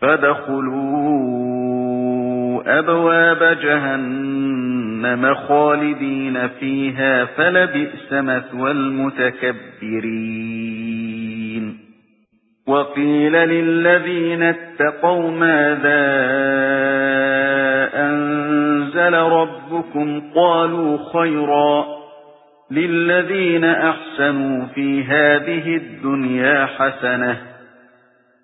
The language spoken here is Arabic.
فَادْخُلُوا أَبْوَابَ جَهَنَّمَ خَالِدِينَ فِيهَا فَلَبِئْسَ مَثْوَى الْمُتَكَبِّرِينَ. وَقِيلَ لِلَّذِينَ اتَّقَوْا مَاذَا أَنزَلَ رَبُّكُمْ؟ قَالُوا خَيْرًا لِلَّذِينَ أَحْسَنُوا فِي هَذِهِ الدُّنْيَا حَسَنَةٌ